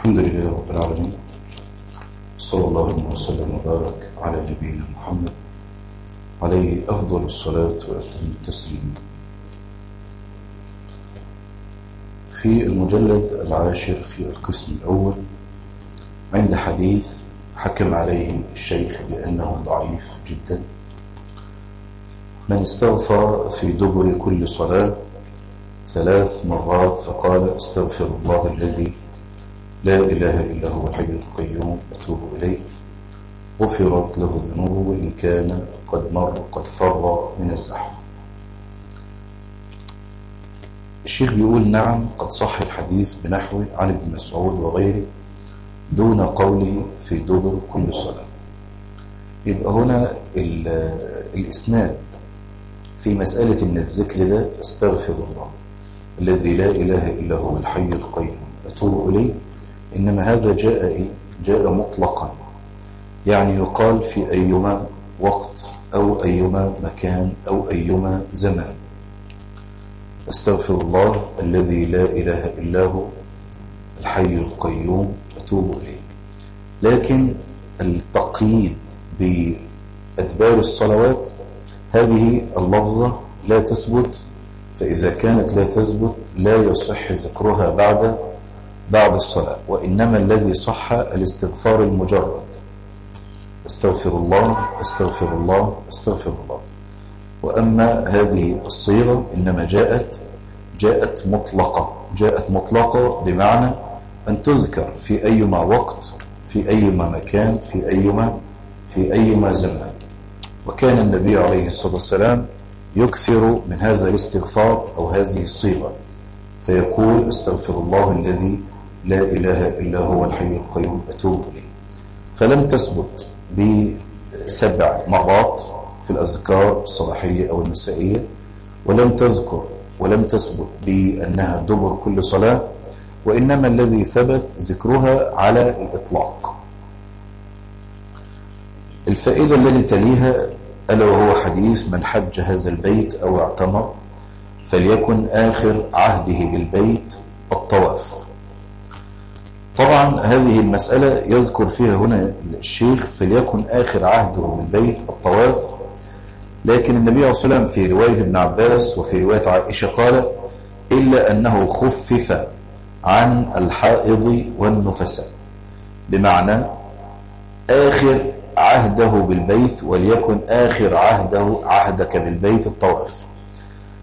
الحمد لله رب العالمين. صلى الله وسلم وبارك على نبينا محمد. عليه أفضل الصلاة وأتم التسليم. في المجلد العاشر في القسم الأول عند حديث حكم عليه الشيخ بأنه ضعيف جدا. من استغفر في دبر كل صلاة ثلاث مرات فقال استغفر الله الذي لا إله إلا هو الحي القيوم أتوب إليه. غفرت له ذنوبه وإن كان قد مر قد فر من الزحف. الشيخ بيقول نعم قد صح الحديث بنحو عن ابن مسعود وغيره دون قوله في دبر كل صلاة. يبقى هنا الإسناد في مسألة إن الذكر ده استغفر الله. الذي لا إله إلا هو الحي القيوم أتوب إليه. إنما هذا جاء إيه؟ جاء مطلقا. يعني يقال في أيما وقت أو أيما مكان أو أيما زمان. أستغفر الله الذي لا إله إلا هو الحي القيوم أتوب إليه. لكن التقييد بأدبار الصلوات هذه اللفظة لا تثبت فإذا كانت لا تثبت لا يصح ذكرها بعد بعد الصلاة وإنما الذي صح الاستغفار المجرد. استغفر الله استغفر الله استغفر الله. وأما هذه الصيغة إنما جاءت جاءت مطلقة جاءت مطلقة بمعنى أن تذكر في أيما وقت في أيما مكان في أيما في أيما زمان. وكان النبي عليه الصلاة والسلام يكثر من هذا الاستغفار أو هذه الصيغة فيقول استغفر الله الذي لا إله إلا هو الحي القيوم أتوب إليه. فلم تثبت بسبع مرات في الأذكار الصباحية أو المسائية ولم تذكر ولم تثبت بأنها دبر كل صلاة وإنما الذي ثبت ذكرها على الإطلاق. الفائدة التي تليها ألا وهو حديث من حج هذا البيت أو اعتمر فليكن آخر عهده بالبيت الطواف. طبعا هذه المسألة يذكر فيها هنا الشيخ فليكن آخر عهده بالبيت الطواف. لكن النبي عليه والسلام في رواية ابن عباس وفي رواية عائشة قال إلا أنه خفف عن الحائض والنفساء بمعنى آخر عهده بالبيت وليكن آخر عهده عهدك بالبيت الطواف.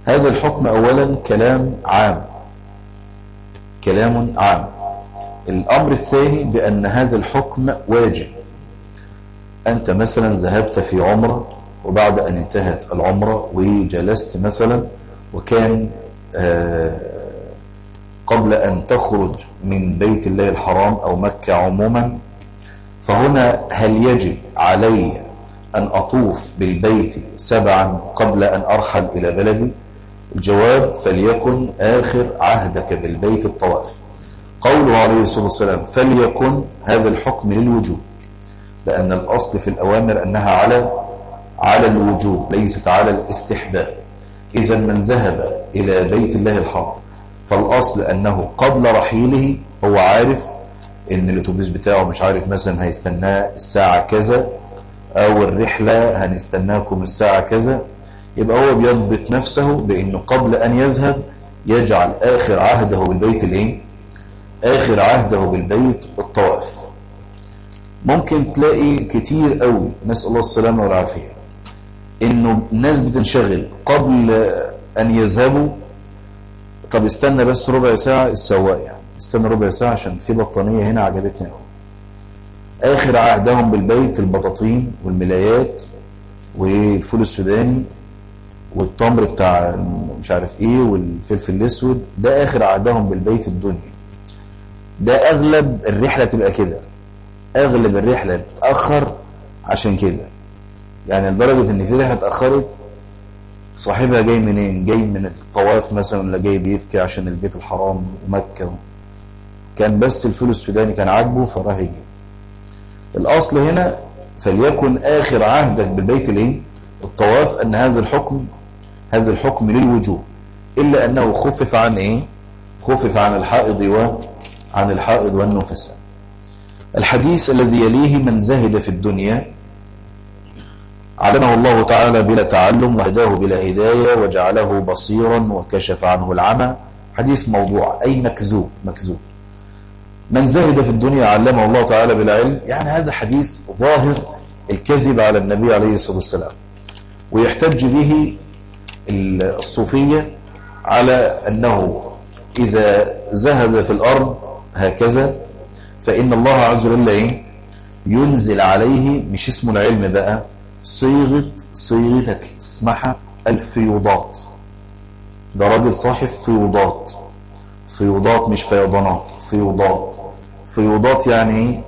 هذا الحكم أولا كلام عام. كلام عام. الأمر الثاني بأن هذا الحكم واجب. أنت مثلا ذهبت في عمرة وبعد أن انتهت العمرة وجلست مثلا وكان قبل أن تخرج من بيت الله الحرام أو مكة عموما فهنا هل يجب علي أن أطوف بالبيت سبعا قبل أن أرحل إلى بلدي؟ الجواب فليكن آخر عهدك بالبيت الطواف. قوله عليه الصلاة والسلام فليكن هذا الحكم للوجوب. لأن الأصل في الأوامر أنها على على الوجوب ليست على الاستحباب. إذا من ذهب إلى بيت الله الحرام فالأصل أنه قبل رحيله هو عارف إن الأتوبيس بتاعه مش عارف مثلا هيستناه الساعة كذا أو الرحلة هنستناكم الساعة كذا. يبقى هو بيضبط نفسه بإنه قبل أن يذهب يجعل آخر عهده بالبيت الإيه؟ آخر عهده بالبيت الطواف ممكن تلاقي كتير قوي نسأل الله السلامة والعافية. إنه الناس بتنشغل قبل أن يذهبوا. طب استنى بس ربع ساعة السواق يعني. استنى ربع ساعة عشان في بطانية هنا عجبتني قوي آخر عهدهم بالبيت البطاطين والملايات والفول السوداني والتمر بتاع مش عارف إيه والفلفل الأسود. ده آخر عهدهم بالبيت الدنيا. ده أغلب الرحلة تبقى كده. أغلب الرحلة بتتأخر عشان كده. يعني لدرجة إن في رحلة اتأخرت صاحبها جاي منين؟ جاي من الطواف مثلا ولا جاي بيبكي عشان البيت الحرام ومكة كان بس الفول السوداني كان عاجبه فراح يجي. الأصل هنا فليكن آخر عهدك بالبيت الايه الطواف أن هذا الحكم هذا الحكم للوجوب إلا أنه خفف عن إيه؟ خفف عن الحائض عن الحائض والنفساء الحديث الذي يليه من زهد في الدنيا علمه الله تعالى بلا تعلم وهداه بلا هداية وجعله بصيرا وكشف عنه العمى. حديث موضوع أي مكذوب مكذوب. من زهد في الدنيا علمه الله تعالى بالعلم يعني هذا حديث ظاهر الكذب على النبي عليه الصلاة والسلام. ويحتج به الصوفية على أنه إذا زهد في الأرض هكذا. فإن الله عز وجل إيه؟ ينزل عليه مش اسمه العلم بقى صيغة صيغة تسمعها الفيوضات. ده راجل صاحب فيوضات. فيوضات مش فيضانات فيوضات. فيوضات يعني إيه؟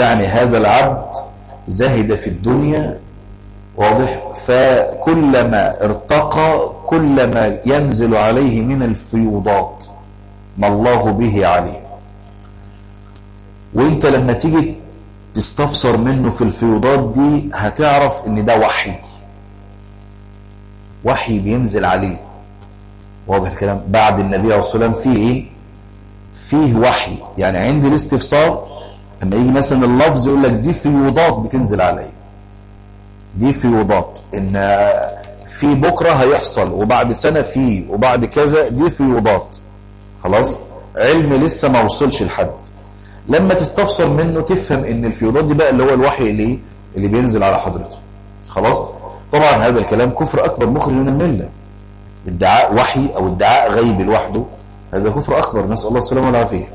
يعني هذا العبد زهد في الدنيا واضح؟ فكلما ارتقى كلما ينزل عليه من الفيوضات ما الله به عليه وانت لما تيجي تستفسر منه في الفيوضات دي هتعرف ان ده وحي. وحي بينزل عليه. واضح الكلام؟ بعد النبي عليه الصلاة والسلام فيه إيه؟ فيه وحي. يعني عندي الاستفسار لما يجي مثلا اللفظ يقول لك دي فيوضات بتنزل عليه. دي فيوضات. إن في بكرة هيحصل وبعد سنة فيه وبعد كذا دي فيوضات. خلاص؟ علم لسه ما وصلش لحد. لما تستفسر منه تفهم إن الفيوضات دي بقى اللي هو الوحي اللي اللي بينزل على حضرته. خلاص؟ طبعا هذا الكلام كفر أكبر مخرج من الملة. ادعاء وحي أو ادعاء غيب لوحده هذا كفر أكبر. نسأل الله السلامة والعافية.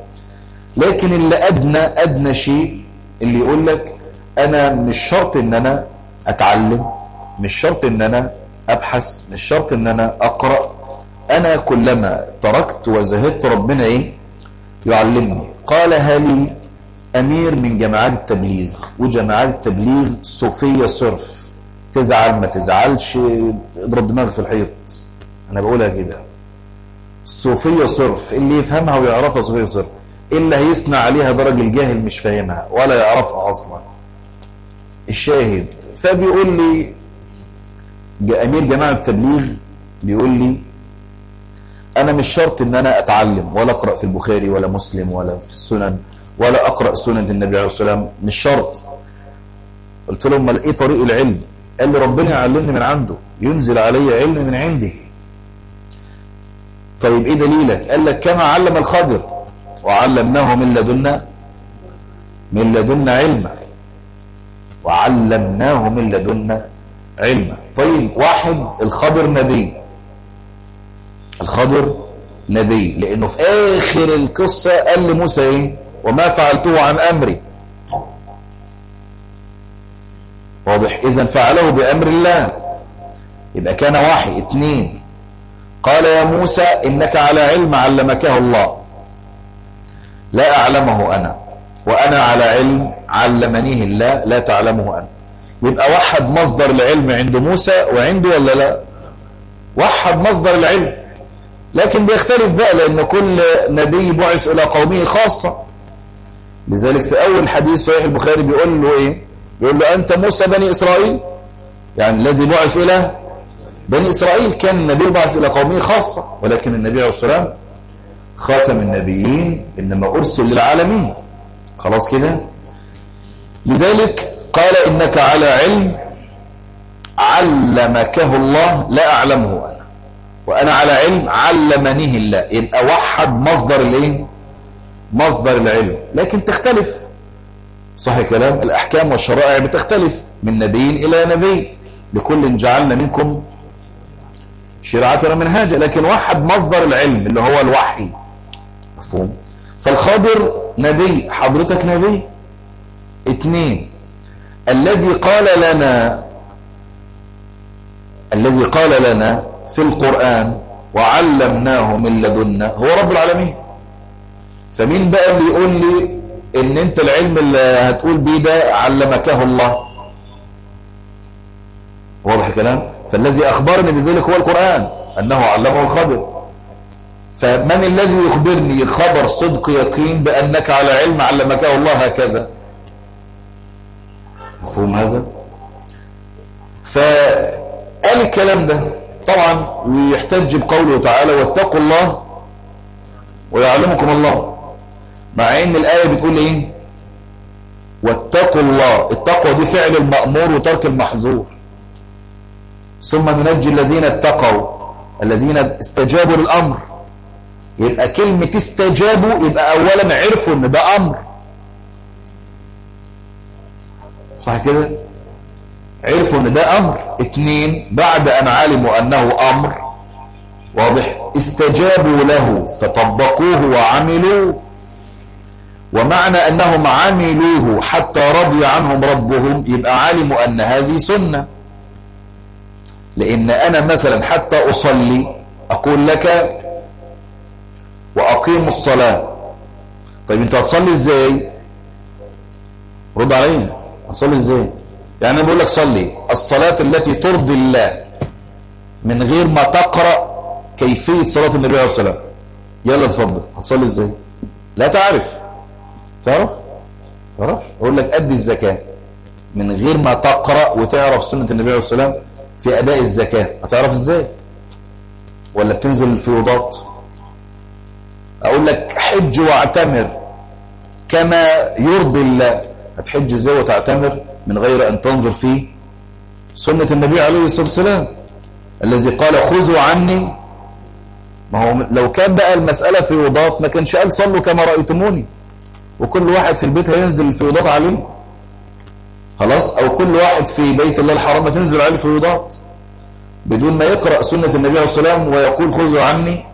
لكن اللي أدنى أدنى شيء اللي يقول لك أنا مش شرط إن أنا أتعلم مش شرط إن أنا أبحث مش شرط إن أنا أقرأ. أنا كلما تركت وزهدت ربنا إيه؟ يعلمني. قال هالي أمير من جماعات التبليغ وجماعات التبليغ صوفية صرف. تزعل ما تزعلش اضرب دماغك في الحيط. أنا بقولها كده. صوفية صرف اللي يفهمها ويعرفها صوفية صرف. اللي هيسمع عليها درج الجاهل مش فاهمها ولا يعرفها أصلا. الشاهد. فبيقول لي أمير جماعة التبليغ بيقول لي أنا مش شرط إن أنا أتعلم ولا أقرأ في البخاري ولا مسلم ولا في السنن ولا أقرأ سنن النبي عليه الصلاة والسلام. مش شرط. قلت له امال إيه طريق العلم. قال لي ربنا يعلمني من عنده. ينزل علي علم من عنده. طيب إيه دليلك؟ قال لك كما علم الخضر. وعلمناه من لدنا من لدنا علما. وعلمناه من لدنا علما. طيب واحد الخضر نبي. الخضر نبي لأنه في آخر القصة قال لموسى إيه؟ وما فعلته عن أمري. واضح؟ اذا فعله بأمر الله. يبقى كان واحد اثنين قال يا موسى إنك على علم علمكه الله. لا أعلمه أنا وأنا على علم علمنيه الله لا تعلمه أنت. يبقى وحد مصدر العلم عند موسى وعنده ولا لا؟ وحد مصدر العلم. لكن بيختلف بقى لأن كل نبي بعث إلى قومه خاصة. لذلك في أول حديث صحيح البخاري بيقول له إيه؟ بيقول له أنت موسى بني إسرائيل؟ يعني الذي بعث إلى بني إسرائيل كان النبي بعث إلى قومه خاصة ولكن النبي عليه والسلام خاتم النبيين إنما أرسل للعالمين. خلاص كده؟ لذلك قال إنك على علم علمكه الله لا أعلمه أنا. وأنا على علم علمنيه الله. يبقى وحد مصدر الإيه؟ مصدر العلم. لكن تختلف. صح كلام. الأحكام والشرائع بتختلف. من نبي إلى نبي. لكل جعلنا منكم شرعة ومنهاجا. لكن وحد مصدر العلم اللي هو الوحي. مفهوم؟ فالخضر نبي. حضرتك نبي. اثنين. الذي قال لنا الذي قال لنا في القرآن وعلمناه من لدنا هو رب العالمين. فمين بقى اللي يقول لي إن أنت العلم اللي هتقول بيه ده علمكه الله؟ واضح الكلام؟ فالذي أخبرني بذلك هو القرآن أنه علمه الخبر. فمن الذي يخبرني خبر صدق يقين بأنك على علم علمكه الله هكذا؟ مفهوم هذا؟ فقال الكلام ده طبعا ويحتج بقوله تعالى واتقوا الله ويعلمكم الله. مع إن الآية بتقول إيه؟ واتقوا الله. التقوى دي فعل المأمور وترك المحظور. ثم ننجي الذين اتقوا الذين استجابوا للأمر. يبقى كلمة استجابوا يبقى أولا عرفوا إن ده أمر. صح كده؟ عرفوا إن ده أمر. اتنين بعد أن علموا أنه أمر واضح؟ استجابوا له فطبقوه وعملوا. ومعنى أنهم عملوه حتى رضي عنهم ربهم يبقى علموا أن هذه سنة. لأن أنا مثلا حتى أصلي أقول لك وأقيم الصلاة. طيب أنت هتصلي إزاي؟ رد علينا هتصلي إزاي؟ يعني أنا بقول لك صلي. الصلاة التي ترضي الله من غير ما تقرأ كيفية صلاة النبي عليه الصلاة يلا تفضل هتصلي إزاي؟ لا تعرف. تعرف؟ تعرف أقول لك أدي الزكاة. من غير ما تقرأ وتعرف سنة النبي عليه الصلاة في أداء الزكاة. هتعرف إزاي؟ ولا بتنزل الفيوضات أقول لك حج واعتمر كما يرضي الله. هتحج إزاي وتعتمر؟ من غير أن تنظر في سنة النبي عليه الصلاة والسلام. الذي قال خذوا عني. ما هو لو كان بقى المسألة في وضاط ما كانش قال صلوا كما رأيتموني. وكل واحد في البيت هينزل الفيوضات عليه. خلاص؟ أو كل واحد في بيت الله الحرام تنزل عليه الفيوضات بدون ما يقرأ سنة النبي عليه الصلاة والسلام ويقول خذوا عني.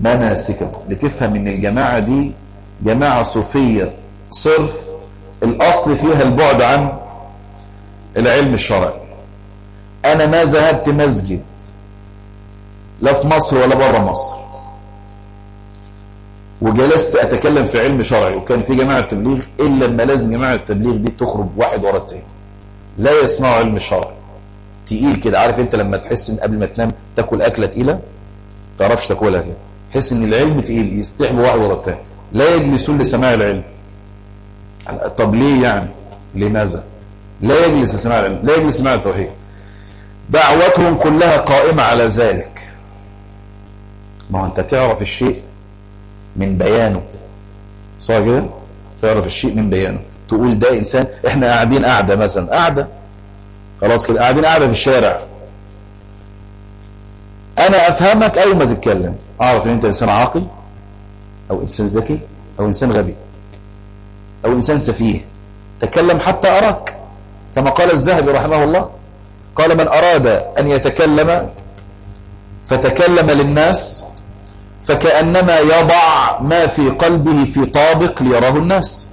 مناسككم لتفهم إن الجماعة دي جماعة صوفية صرف الأصل فيها البعد عن العلم الشرعي. أنا ما ذهبت مسجد لا في مصر ولا بره مصر. وجلست أتكلم في علم شرعي وكان في جماعة تبليغ إلا لما لازم جماعة التبليغ دي تخرج واحد ورا التاني. لا يسمعوا علم الشرع تقيل كده عارف أنت لما تحس إن قبل ما تنام تاكل أكلة تقيلة؟ تعرفش تاكلها كده. تحس إن العلم تقيل يستحبوا واحد ورا التاني. لا يجلسون لسماع العلم. طب ليه يعني؟ لماذا لا يجلس لسماع العلم لا يجلس لسماع التوحيد. دعوتهم كلها قائمة على ذلك. ما هو أنت تعرف الشيء من بيانه. صح كده؟ تعرف الشيء من بيانه. تقول ده إنسان إحنا قاعدين قاعدة مثلا قاعدة. خلاص كده قاعدين قاعدة في الشارع. أنا أفهمك أول ما تتكلم. أعرف إن أنت إنسان عاقل أو إنسان ذكي أو إنسان غبي. أو إنسان سفيه. تكلم حتى أراك. كما قال الذهبي رحمه الله قال من أراد أن يتكلم فتكلم للناس فكأنما يضع ما في قلبه في طابق ليراه الناس.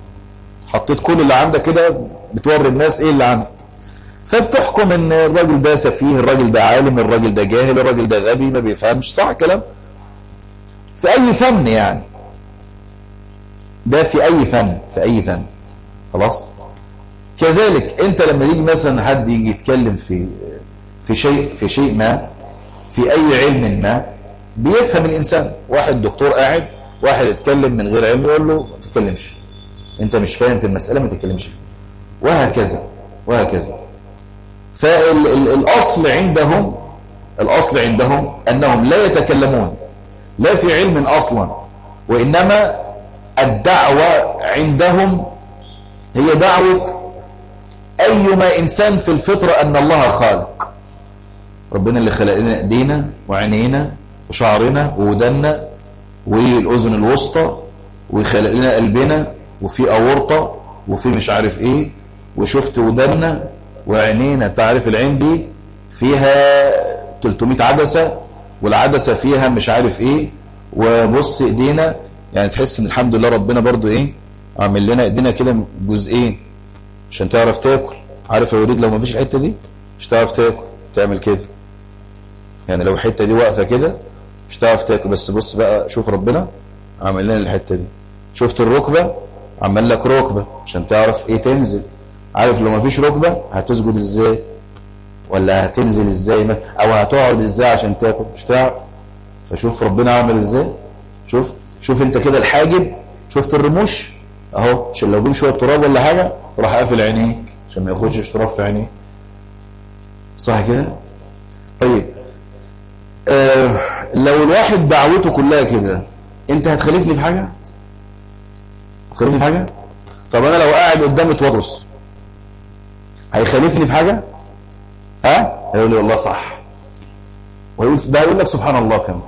حطيت كل اللي عندك كده بتوري الناس إيه اللي عندك. فبتحكم إن الراجل ده سفيه الراجل ده عالم الراجل ده جاهل الراجل ده غبي ما بيفهمش صح كلام؟ في أي فن يعني. ده في أي فن في أي فن. خلاص؟ كذلك أنت لما يجي مثلا حد يجي يتكلم في في شيء في شيء ما في أي علم ما بيفهم الإنسان. واحد دكتور قاعد واحد يتكلم من غير علم يقول له ما تتكلمش. أنت مش فاهم في المسألة ما تتكلمش فيه وهكذا وهكذا. فالأصل عندهم الأصل عندهم أنهم لا يتكلمون. لا في علم أصلا وإنما الدعوة عندهم هي دعوة أيما إنسان في الفطرة أن الله خالق. ربنا اللي خلق لنا إيدينا وعينينا وشعرنا وودنا والأذن الوسطى ويخلق لنا قلبنا وفي أورطة وفي مش عارف إيه وشفت ودنا وعينينا. تعرف العين دي فيها 300 عدسة والعدسة فيها مش عارف إيه وبص إيدينا يعني تحس إن الحمد لله ربنا برضو إيه عامل لنا إيدينا كده جزئين عشان تعرف تاكل. عارف يا وليد لو ما فيش الحتة دي مش تعرف تاكل تعمل كده. يعني لو الحتة دي واقفة كده مش تعرف تاكل. بس بص بقى شوف ربنا عمل لنا الحتة دي. شفت الركبة؟ عمل لك ركبة عشان تعرف إيه تنزل. عارف لو ما فيش ركبة هتسجد إزاي؟ ولا هتنزل إزاي؟ أو هتقعد إزاي عشان تاكل؟ مش تعرف فشوف ربنا عمل إزاي. شوف شوف انت كده الحاجب شفت الرموش؟ اهو عشان لو جم شوية تراب ولا حاجة راح قافل عينيك عشان ما يخشش تراب في عينيك. صح كده؟ طيب. آه لو الواحد دعوته كلها كده انت هتخالفني في حاجة؟ خليفني في حاجة؟ طب أنا لو قاعد قدام تورس هيخالفني في حاجة؟ ها؟ هيقول لي والله صح. ويقول ده يقول لك سبحان الله كمان.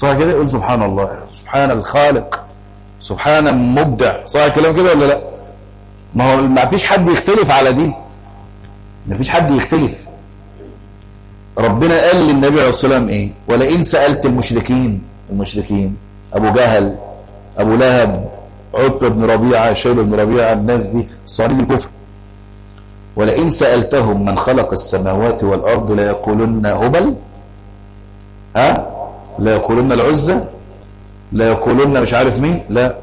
صح كده؟ يقول سبحان الله. سبحان الخالق. سبحان مبدع صح الكلام كده ولا لا؟ ما هو ما فيش حد يختلف على دي. ما فيش حد يختلف. ربنا قال للنبي عليه الصلاة والسلام إيه؟ ولئن سألت المشركين المشركين. أبو جهل أبو لهب عتبة بن ربيعة شيبة بن ربيعة الناس دي صليب الكفر. ولئن سألتهم من خلق السماوات والأرض ليقولن هبل. ها؟ لا يقولن العزة لا يقولن مش عارف مين لا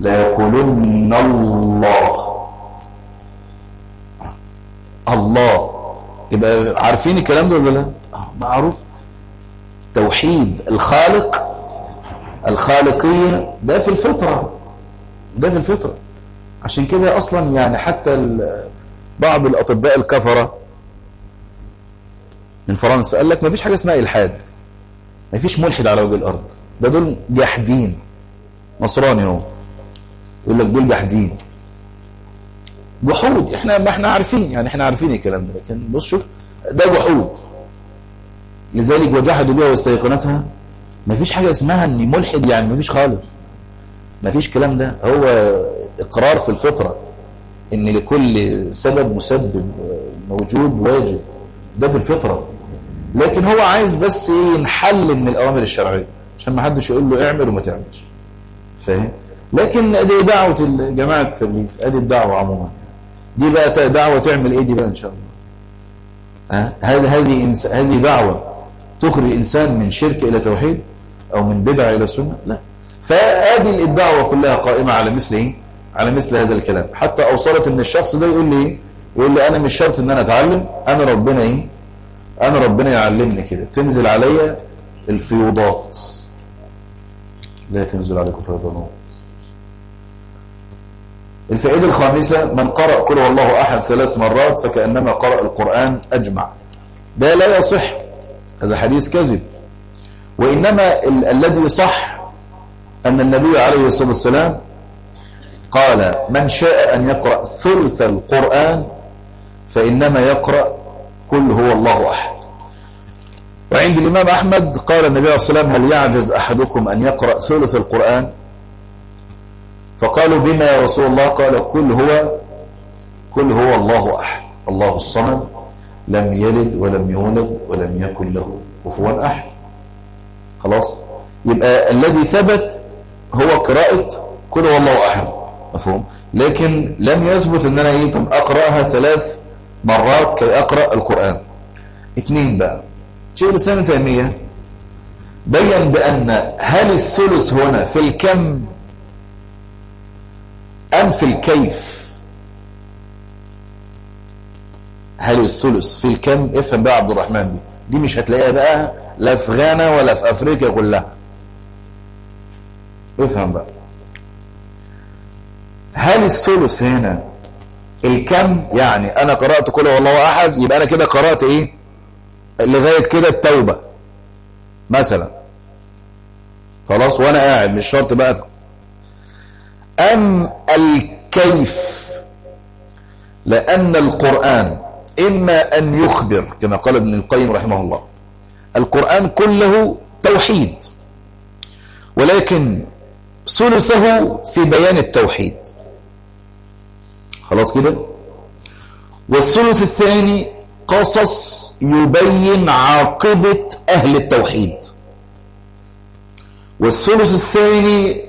لا يقولن الله. الله. يبقى عارفين الكلام ده ولا لا؟ معروف. توحيد الخالق الخالقية ده في الفطرة ده في الفطرة. عشان كده أصلا يعني حتى بعض الأطباء الكفرة من فرنسا قال لك ما فيش حاجة اسمها إلحاد. ما فيش ملحد على وجه الأرض. ده دول جاحدين. نصراني هو. يقول لك دول جاحدين. جحود. إحنا ما إحنا عارفين. يعني إحنا عارفين الكلام ده. لكن بص شوف ده جحود. لذلك وجحدوا بها واستيقنتها. ما فيش حاجة اسمها إني ملحد يعني. ما فيش خالص. ما فيش كلام ده. هو إقرار في الفطرة. إن لكل سبب مسبب موجود واجب. ده في الفطرة. لكن هو عايز بس ينحل من الأوامر الشرعية عشان ما حدش يقول له اعمل وما تعملش. فاهم؟ لكن دي دعوة جماعة التبليغ ادي الدعوة عموما. دي بقى دعوة تعمل إيه دي بقى إن شاء الله؟ هذه هذه هذه دعوة تخرج الإنسان من شرك إلى توحيد أو من بدعة إلى سنة؟ لا. فهذه الدعوة كلها قائمة على مثل إيه؟ على مثل هذا الكلام. حتى أوصلت إن الشخص ده يقول لي يقول لي أنا مش شرط إن أنا أتعلم أنا ربنا إيه؟ انا ربنا يعلمني كده. تنزل عليا الفيوضات. لا تنزل عليكم فيضانات. الفائدة الخامسة من قرأ قل والله أحد ثلاث مرات فكأنما قرأ القرآن أجمع. ده لا يصح. هذا حديث كذب. وإنما ال الذي صح أن النبي عليه الصلاة والسلام قال من شاء أن يقرأ ثلث القرآن فإنما يقرأ كل هو الله أحد. وعند الإمام أحمد قال النبي عليه الصلاة والسلام هل يعجز أحدكم أن يقرأ ثلث القرآن؟ فقالوا بما يا رسول الله؟ قال كل هو كل هو الله أحد. الله الصمد لم يلد ولم يولد ولم يكن له كفوا أحد. خلاص؟ يبقى الذي ثبت هو قراءة كل هو الله أحد. مفهوم؟ لكن لم يثبت إن أنا إيه؟ طب أقرأها ثلاث مرات كي أقرأ القرآن. اثنين بقى. شيخ الاسلام تيميه بين بأن هل الثلث هنا في الكم أم في الكيف؟ هل الثلث في الكم؟ افهم بقى عبد الرحمن دي. دي مش هتلاقيها بقى لا في غانا ولا في أفريقيا كلها. افهم بقى. هل الثلث هنا الكم يعني أنا قرأت كل والله أحد يبقى أنا كده قرأت إيه؟ لغاية كده التوبة مثلا. خلاص وأنا قاعد مش شرط بقى. ام الكيف لأن القرآن إما أن يخبر كما قال ابن القيم رحمه الله. القرآن كله توحيد ولكن ثلثه في بيان التوحيد. خلاص كده؟ والثلث الثاني قصص يبين عاقبة أهل التوحيد. والثلث الثاني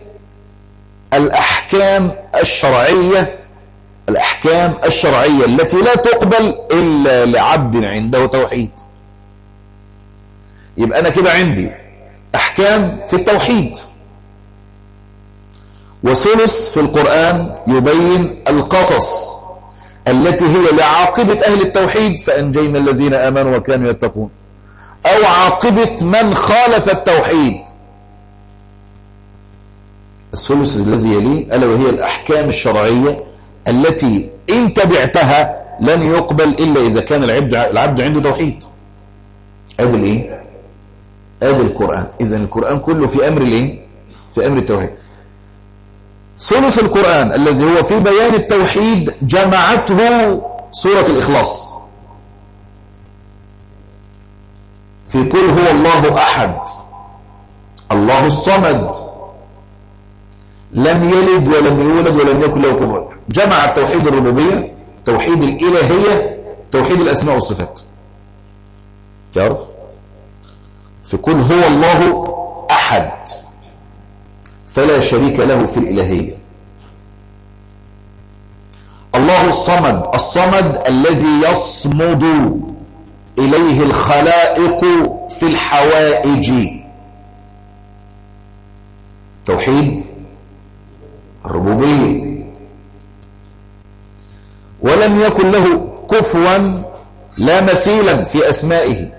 الأحكام الشرعية الأحكام الشرعية التي لا تقبل إلا لعبد عنده توحيد. يبقى أنا كده عندي أحكام في التوحيد. وثلث في القرآن يبين القصص التي هي لعاقبة أهل التوحيد فأنجينا الذين آمنوا وكانوا يتقون. أو عاقبة من خالف التوحيد. الثلث الذي يليه ألا وهي الأحكام الشرعية التي إن تبعتها لن يقبل إلا إذا كان العبد, العبد عنده توحيد. هذا الإيه؟ هذا القرآن. إذا القرآن كله في أمر الإيه؟ في أمر التوحيد. ثلث القرآن الذي هو في بيان التوحيد جمعته سورة الإخلاص. في كل هو الله أحد الله الصمد لم يلد ولم يولد ولم يكن له كفوا. جمع التوحيد الربوبية توحيد الإلهية توحيد الأسماء والصفات. تعرف؟ في كل هو الله أحد. فلا شريك له في الإلهية. الله الصمد الصمد الذي يصمد إليه الخلائق في الحوائج. توحيد الربوبية. ولم يكن له كفوا لا مثيلا في أسمائه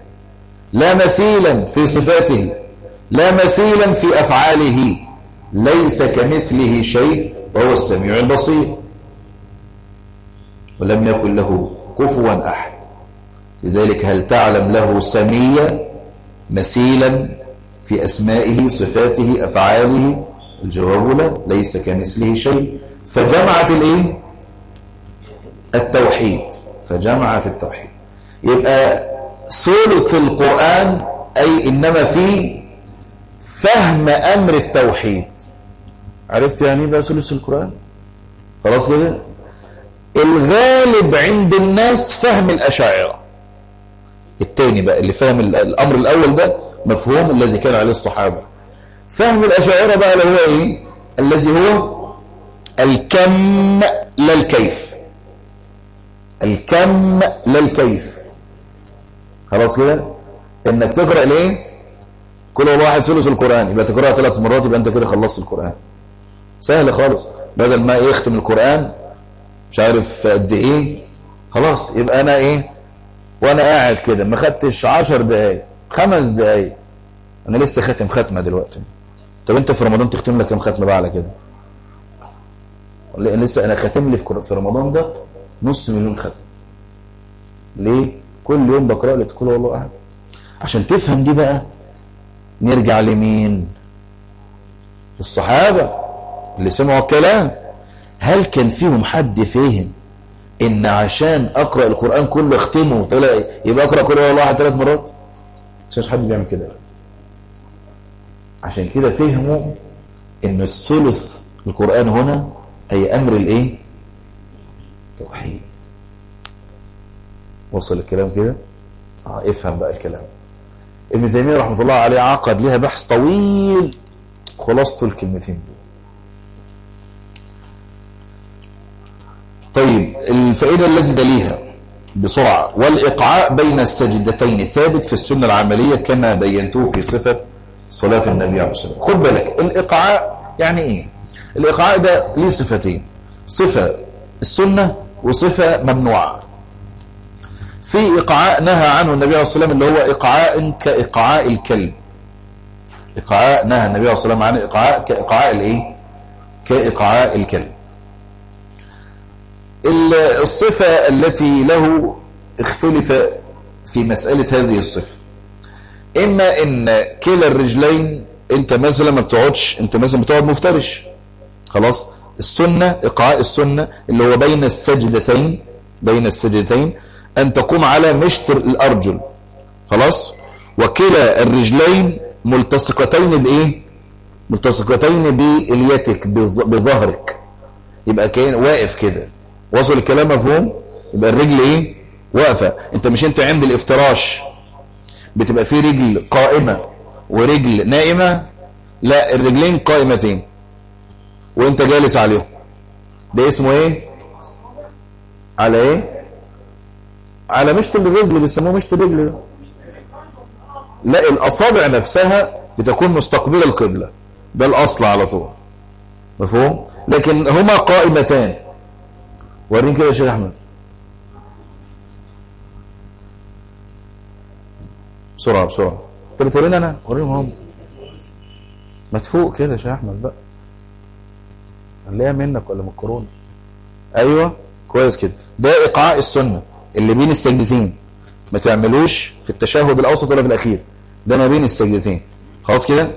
لا مثيلا في صفاته لا مثيلا في أفعاله. ليس كمثله شيء وهو السميع البصير. ولم يكن له كفوا أحد. لذلك هل تعلم له سميا مثيلا في أسمائه صفاته أفعاله؟ الجواب لا ليس كمثله شيء. فجمعت الإيه؟ التوحيد. فجمعت التوحيد. يبقى ثلث القرآن أي إنما في فهم أمر التوحيد. عرفت يعني بقى ثلث القرآن؟ خلاص كده الغالب عند الناس فهم الأشاعرة. التاني بقى اللي فهم الأمر الأول ده مفهوم الذي كان عليه الصحابة. فهم الأشاعرة بقى اللي هو إيه؟ الذي هو الكم لا الكيف. الكم لا الكيف. خلاص كده؟ إنك تقرأ ليه؟ كل واحد ثلث القرآن. يبقى تقرأها ثلاث مرات يبقى أنت كده خلصت القرآن. سهل خالص. بدل ما يختم القرآن مش عارف قد إيه خلاص يبقى أنا إيه؟ وأنا قاعد كده ما خدتش 10 دقايق خمس دقايق. أنا لسه خاتم ختمة دلوقتي. طب أنت في رمضان تختم لك كام ختمة بقى على كده؟ لسه أنا خاتم لي في رمضان ده نص مليون ختم ليه؟ كل يوم بقرأ لك كل والله أحد. عشان تفهم دي بقى نرجع لمين؟ الصحابه اللي سمعوا الكلام هل كان فيهم حد فهم إن عشان أقرأ القرآن كله اختمه طلع يبقى أقرأ كل والله احد ثلاث مرات؟ مش حد بيعمل كده. عشان كده فهموا إن الثلث القرآن هنا أي أمر الإيه؟ توحيد. وصل الكلام كده؟ آه افهم بقى الكلام. ابن تيمية رحمة الله عليه عقد لها بحث طويل خلاصته الكلمتين دول. طيب الفائدة التي تليها بسرعة. والايقاع بين السجدتين ثابت في السنة العملية كما بينته في صفة صلاة النبي عليه الصلاة والسلام. خد بالك الإقعاء يعني إيه؟ الإقعاء ده ليه صفتين؟ صفة السنة وصفة ممنوعة. في إقعاء نهى عنه النبي عليه الصلاة والسلام اللي هو إقعاء كإقعاء الكلب. إقعاء نهى النبي عليه الصلاة والسلام عنه إقعاء كإقعاء الإيه؟ كإقعاء الكلب. الصفة التي له اختلف في مسألة هذه الصفة. إما إن كلا الرجلين أنت مثلا ما بتقعدش أنت مثلا بتقعد مفترش. خلاص؟ السنة إقعاء السنة اللي هو بين السجدتين بين السجدتين أن تقوم على مشتر الأرجل. خلاص؟ وكلا الرجلين ملتصقتين بإيه؟ ملتصقتين بإليتك بظهرك. يبقى كأن واقف كده. وصل الكلام مفهوم؟ يبقى الرجل إيه؟ واقفة. أنت مش أنت عند الافتراش؟ بتبقى في رجل قائمة ورجل نائمة؟ لا الرجلين قائمتين. وأنت جالس عليهم. ده اسمه إيه؟ على إيه؟ على مشط الرجل بيسموه مشط الرجل ده. لا الأصابع نفسها بتكون مستقبله القبلة. ده الأصل على طول. مفهوم؟ لكن هما قائمتان. ورين كده يا شيخ أحمد. بسرعة بسرعة. انت بتوريني أنا؟ وريهم هم. ما تفوق كده يا شيخ أحمد بقى. خليها منك ولا من الكورونا؟ أيوه كويس كده. ده إيقاع السنة اللي بين السجدتين. ما تعملوش في التشهد الأوسط ولا في الأخير. ده ما بين السجدتين. خلاص كده؟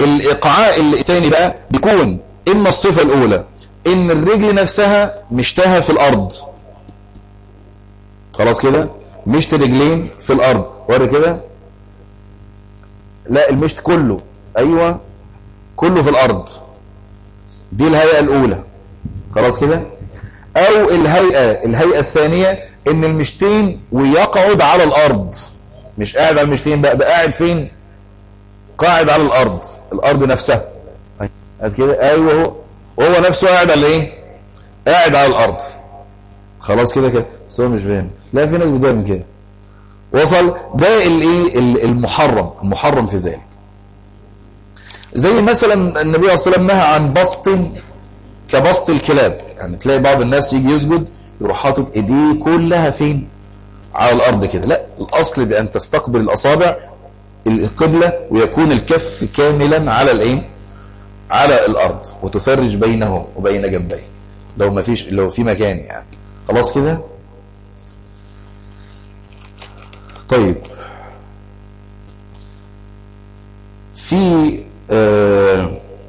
الإيقاع الثاني بقى بيكون إما الصفة الأولى إن الرجل نفسها مشتها في الأرض. خلاص كده؟ مشت رجلين في الأرض. وري كده. لا المشت كله. أيوة كله في الأرض. دي الهيئة الأولى. خلاص كده؟ أو الهيئة الهيئة الثانية إن المشتين ويقعد على الأرض. مش قاعد على المشتين بقى ده قاعد فين؟ قاعد على الأرض الأرض نفسها. قاعد كده؟ هو وهو نفسه قاعد على إيه قاعد على الأرض. خلاص كده كده. بس هو مش فاهم. لا في ناس بتعمل كده. وصل ده الايه؟ المحرم. المحرم في ذلك. زي مثلا النبي صلى الله عليه وسلم نهى عن بسط كبسط الكلاب. يعني تلاقي بعض الناس يجي يسجد يروح حاطط إيديه كلها فين؟ على الأرض كده. لا الأصل بأن تستقبل الأصابع القبلة ويكون الكف كاملا على الإيه؟ على الأرض وتفرج بينه وبين جنبيك. لو ما فيش لو في مكان يعني. خلاص كده؟ طيب. في آه